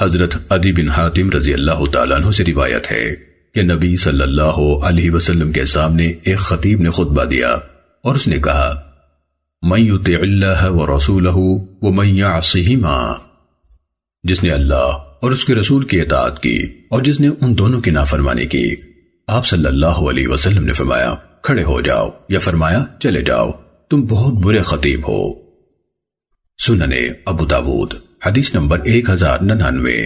حضرت عدی بن حاتم رضی اللہ تعالیٰ عنہ سے روایت ہے کہ نبی صلی اللہ علیہ وسلم کے سامنے ایک خطیب نے خطبہ دیا اور اس نے کہا، من یطع اللہ ورسولہ ومن یعصہما جس نے اللہ اور اس کے رسول کی اطاعت کی اور جس نے ان دونوں کی نافرمانی کی۔ آپ صلی اللہ علیہ وسلم نے فرمایا، کھڑے ہو جاؤ یا فرمایا، چلے جاؤ، تم بہت برے خطیب ہو سننے ابو داود۔ حدیث نمبر ایک ہزار ننانوے